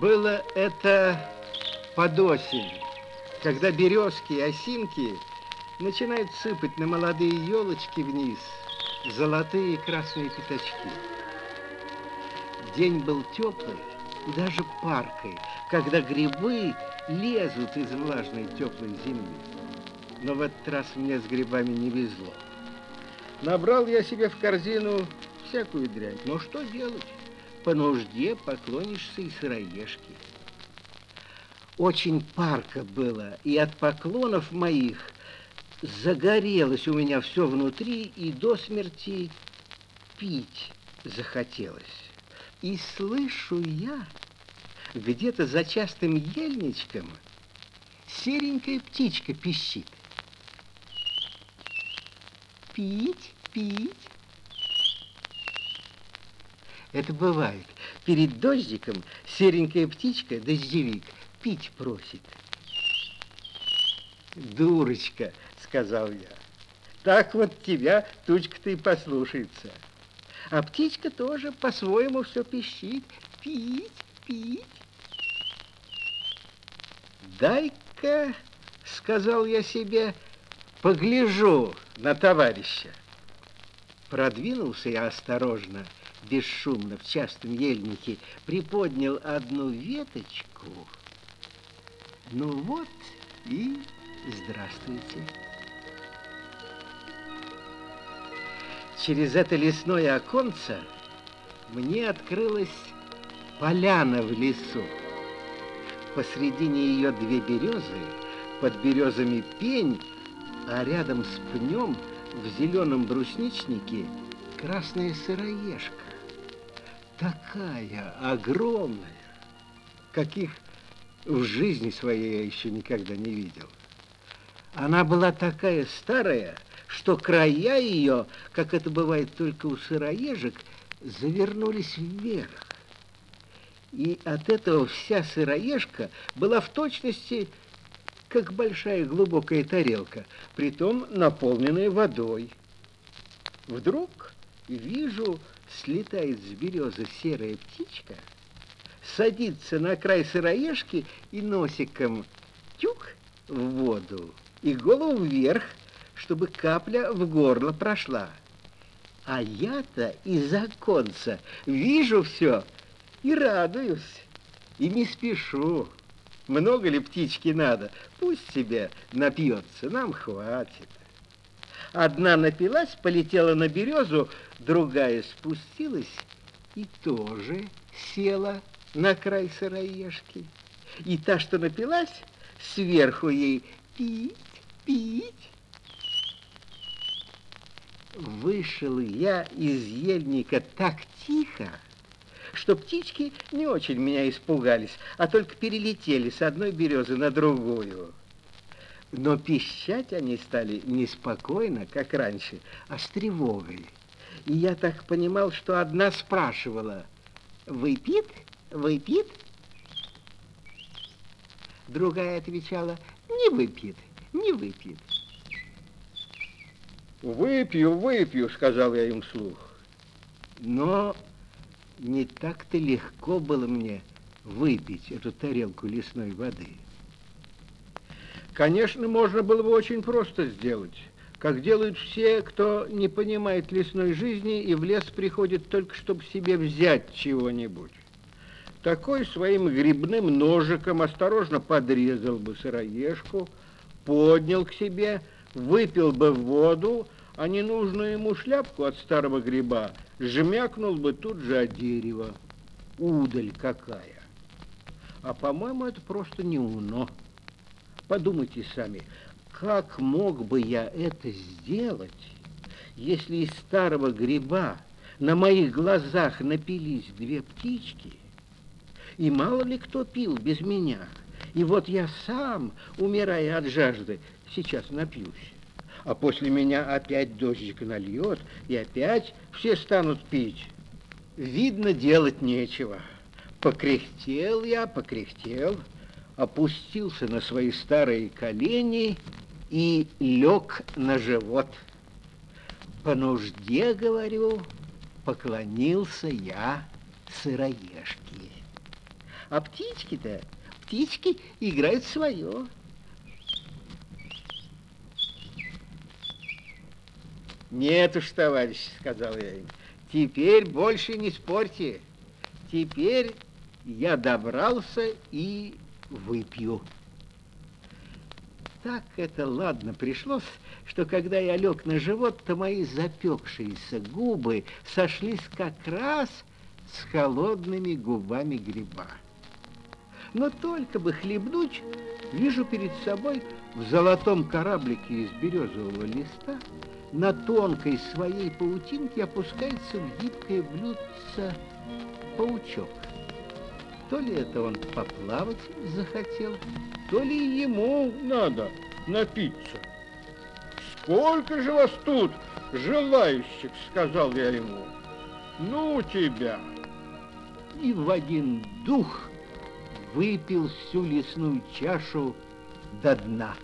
Было это под осень, когда березки и осинки начинают сыпать на молодые елочки вниз золотые и красные пятачки. День был теплый и даже паркой, когда грибы лезут из влажной теплой земли. Но в этот раз мне с грибами не везло. Набрал я себе в корзину всякую дрянь. Но что делать? По нужде поклонишься и сыроежке. Очень парко было, и от поклонов моих загорелось у меня все внутри, и до смерти пить захотелось. И слышу я где-то за частым ельничком серенькая птичка пищит. Пить, пить. Это бывает. Перед дождиком серенькая птичка, дождевик, пить просит. Дурочка, сказал я. Так вот тебя тучка-то и послушается. А птичка тоже по-своему все пищит. Пить, пить. Дай-ка, сказал я себе, погляжу на товарища. Продвинулся я осторожно, бесшумно, в частом ельнике, приподнял одну веточку. Ну вот и здравствуйте. Через это лесное оконце мне открылась поляна в лесу. Посредине ее две березы, под березами пень, а рядом с пнем в зеленом брусничнике красная сыроежка. Такая огромная, каких в жизни своей я еще никогда не видел. Она была такая старая, что края ее, как это бывает только у сыроежек, завернулись вверх. И от этого вся сыроежка была в точности как большая глубокая тарелка, притом наполненная водой. Вдруг вижу, слетает с березы серая птичка, садится на край сыроежки и носиком тюк в воду и голову вверх, чтобы капля в горло прошла. А я-то из оконца вижу все и радуюсь, и не спешу. Много ли птички надо? Пусть себе напьется, нам хватит. Одна напилась, полетела на березу, другая спустилась и тоже села на край сыроежки. И та, что напилась, сверху ей пить, пить. Вышел я из ельника так тихо, что птички не очень меня испугались, а только перелетели с одной березы на другую. Но пищать они стали не спокойно, как раньше, а с тревогой. И я так понимал, что одна спрашивала, «Выпит? Выпит?» Другая отвечала, «Не выпьет, не выпьет». «Выпью, выпью», — сказал я им вслух. Но не так-то легко было мне выпить эту тарелку лесной воды. Конечно, можно было бы очень просто сделать, как делают все, кто не понимает лесной жизни и в лес приходит только, чтобы себе взять чего-нибудь. Такой своим грибным ножиком осторожно подрезал бы сыроежку, поднял к себе, выпил бы воду, а ненужную ему шляпку от старого гриба жмякнул бы тут же от дерева. Удаль какая! А, по-моему, это просто не умно. Подумайте сами, как мог бы я это сделать, если из старого гриба на моих глазах напились две птички, и мало ли кто пил без меня, и вот я сам, умирая от жажды, сейчас напьюсь а после меня опять дождик нальет, и опять все станут пить. Видно, делать нечего. Покряхтел я, покряхтел, опустился на свои старые колени и лег на живот. По нужде, говорю, поклонился я сыроежке. А птички-то, птички играют свое. Нет уж, товарищ, сказал я им, теперь больше не спорьте. Теперь я добрался и выпью. Так это ладно пришлось, что когда я лег на живот, то мои запекшиеся губы сошлись как раз с холодными губами гриба. Но только бы хлебнуть, вижу перед собой в золотом кораблике из березового листа на тонкой своей паутинке опускается в гибкое блюдце паучок. То ли это он поплавать захотел, то ли ему надо напиться. «Сколько же вас тут, желающих?» — сказал я ему. «Ну тебя!» И в один дух выпил всю лесную чашу до дна.